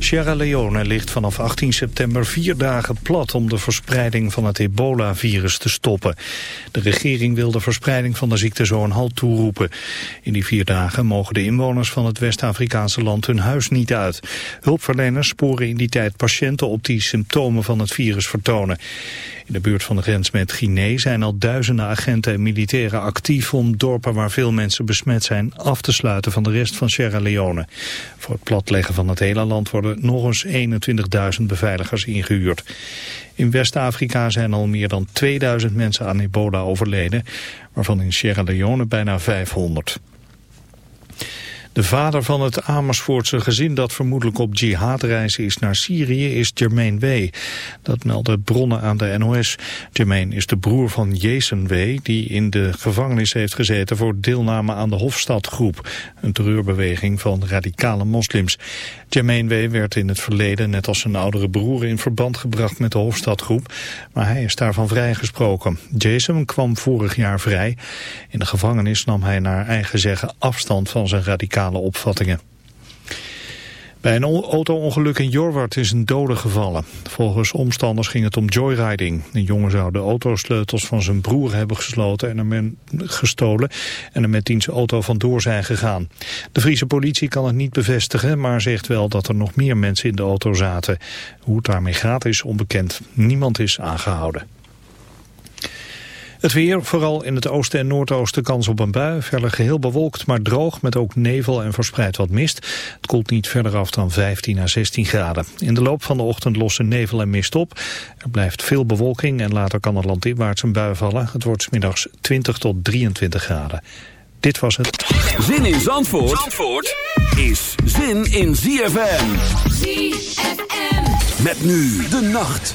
Sierra Leone ligt vanaf 18 september vier dagen plat om de verspreiding van het ebola-virus te stoppen. De regering wil de verspreiding van de ziekte zo een halt toeroepen. In die vier dagen mogen de inwoners van het West-Afrikaanse land hun huis niet uit. Hulpverleners sporen in die tijd patiënten op die symptomen van het virus vertonen. In de buurt van de grens met Guinea zijn al duizenden agenten en militairen actief om dorpen waar veel mensen besmet zijn af te sluiten van de rest van Sierra Leone. Voor het platleggen van het hele land worden nog eens 21.000 beveiligers ingehuurd. In West-Afrika zijn al meer dan 2000 mensen aan ebola overleden, waarvan in Sierra Leone bijna 500. De vader van het Amersfoortse gezin dat vermoedelijk op jihadreizen is naar Syrië is Jermaine W. Dat melden bronnen aan de NOS. Jermaine is de broer van Jason W. die in de gevangenis heeft gezeten voor deelname aan de Hofstadgroep. Een terreurbeweging van radicale moslims. Jermaine W. werd in het verleden net als zijn oudere broer in verband gebracht met de Hofstadgroep. Maar hij is daarvan vrijgesproken. Jason kwam vorig jaar vrij. In de gevangenis nam hij naar eigen zeggen afstand van zijn radicale opvattingen. Bij een auto-ongeluk in Jorwart is een dode gevallen. Volgens omstanders ging het om joyriding. Een jongen zou de autosleutels van zijn broer hebben gesloten en hem gestolen en er met diens auto vandoor zijn gegaan. De Friese politie kan het niet bevestigen, maar zegt wel dat er nog meer mensen in de auto zaten. Hoe het daarmee gaat is onbekend. Niemand is aangehouden. Het weer, vooral in het oosten en noordoosten kans op een bui. Verder geheel bewolkt, maar droog met ook nevel en verspreid wat mist. Het koelt niet verder af dan 15 à 16 graden. In de loop van de ochtend lossen nevel en mist op. Er blijft veel bewolking en later kan het landinwaarts een bui vallen. Het wordt middags 20 tot 23 graden. Dit was het. Zin in Zandvoort, Zandvoort is zin in ZFM. ZFM. Met nu de nacht.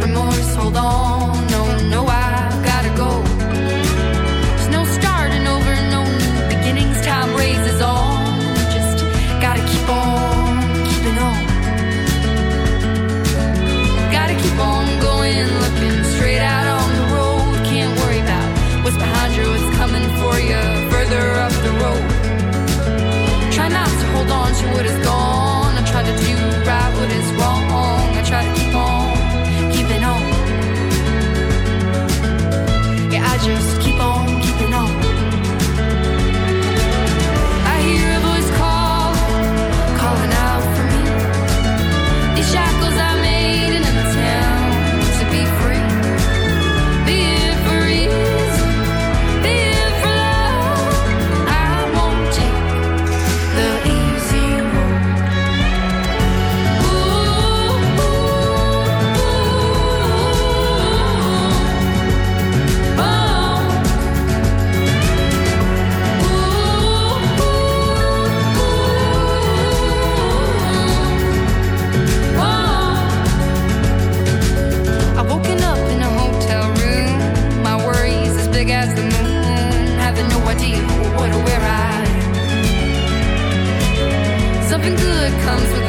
remorse hold on. comes with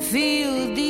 feel the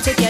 take it.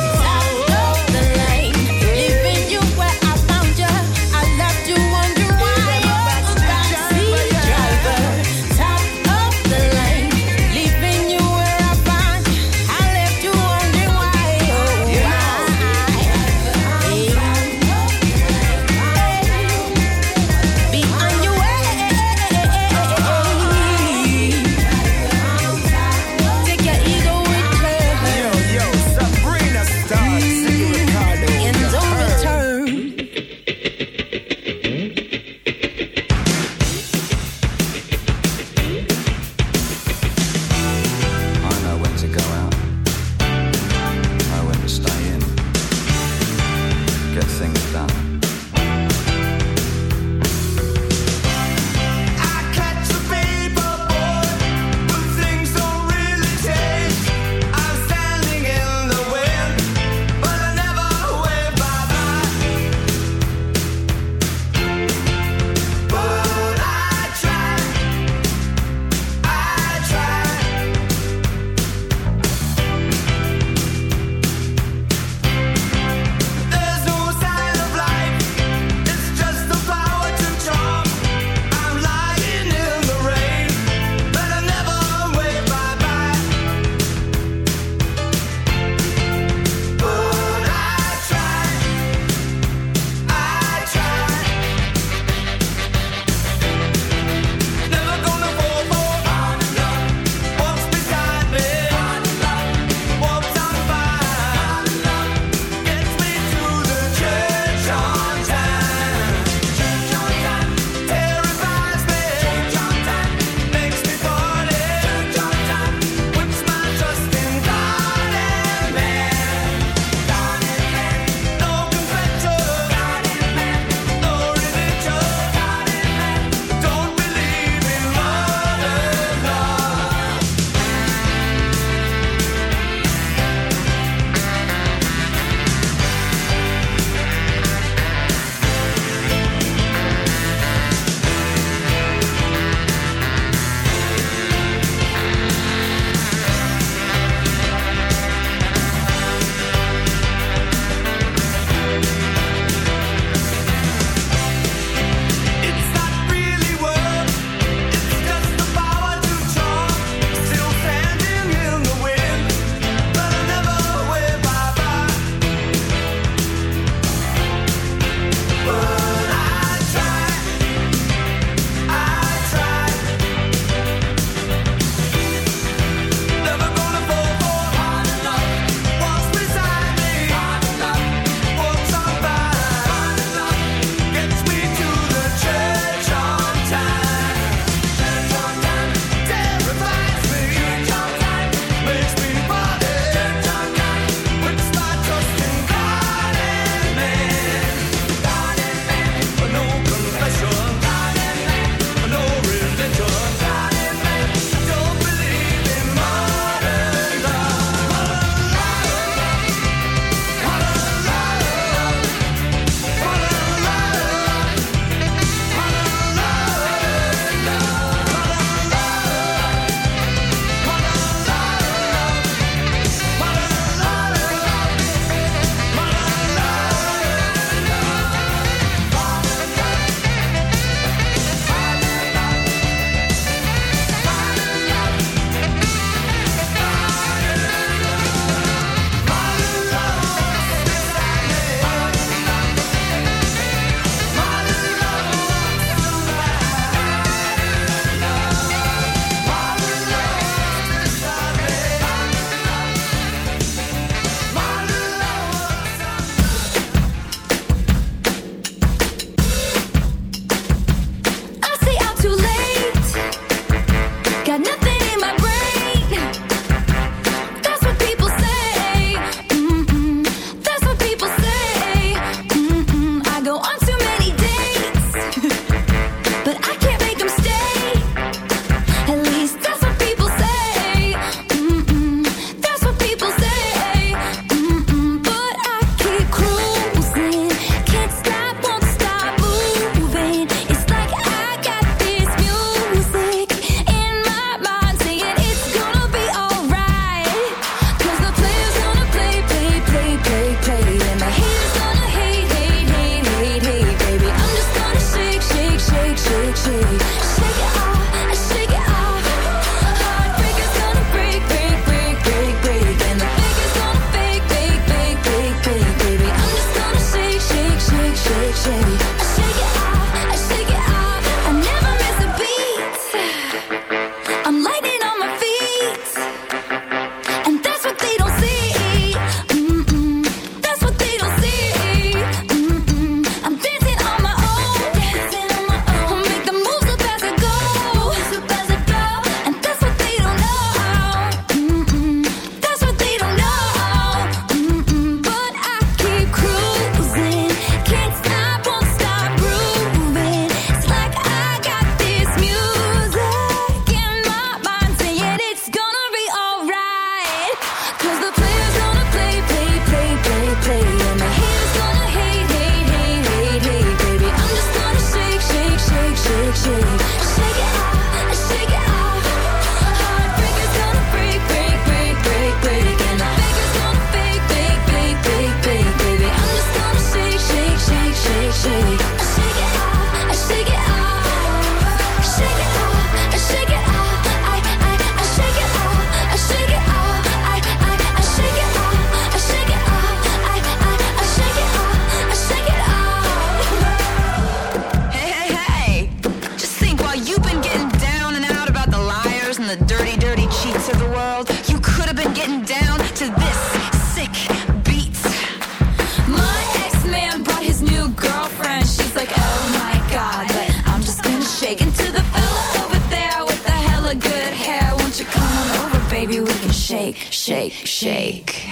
Shake, shake.